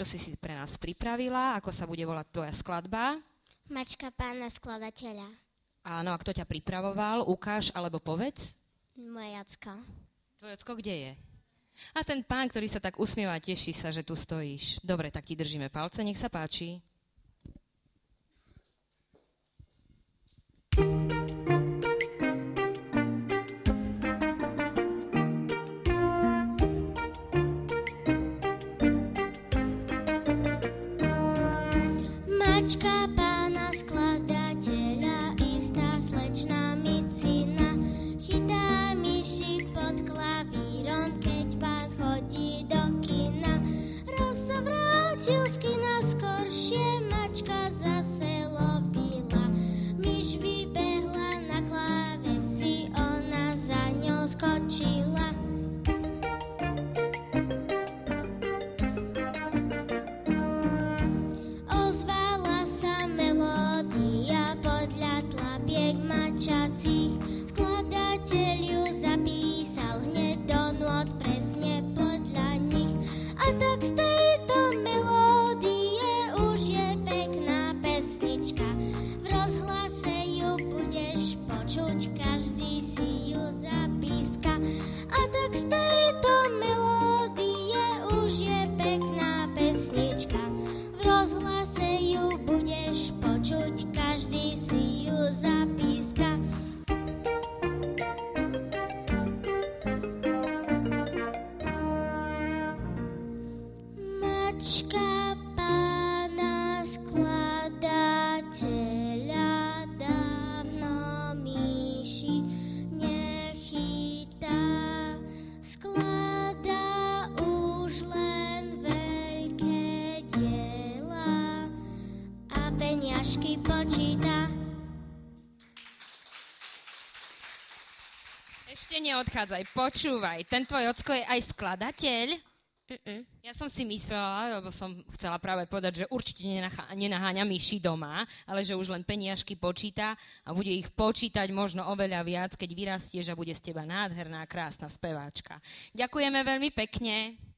čo si si pre nás pripravila, ako sa bude volať tvoja skladba. Mačka pána skladateľa. Áno, a kto ťa pripravoval, ukáž alebo povedz. Moje Jacko. Tvoje ocko kde je? A ten pán, ktorý sa tak usmieva teší sa, že tu stojíš. Dobre, tak ti držíme palce, nech sa páči. Mačka pána istá slečná Micina, chytá myši pod klavírom, keď pán chodí do kina. Raz sa vrátil z mačacích. Skladateľ ju zapísal hneď do nôd presne podľa nich. A tak z tejto neodchádzaj, počúvaj. Ten tvoj ocko je aj skladateľ? Ja som si myslela, lebo som chcela práve povedať, že určite nenachá, nenaháňa myši doma, ale že už len peniažky počíta a bude ich počítať možno oveľa viac, keď vyrastieš a bude z teba nádherná, krásna speváčka. Ďakujeme veľmi pekne.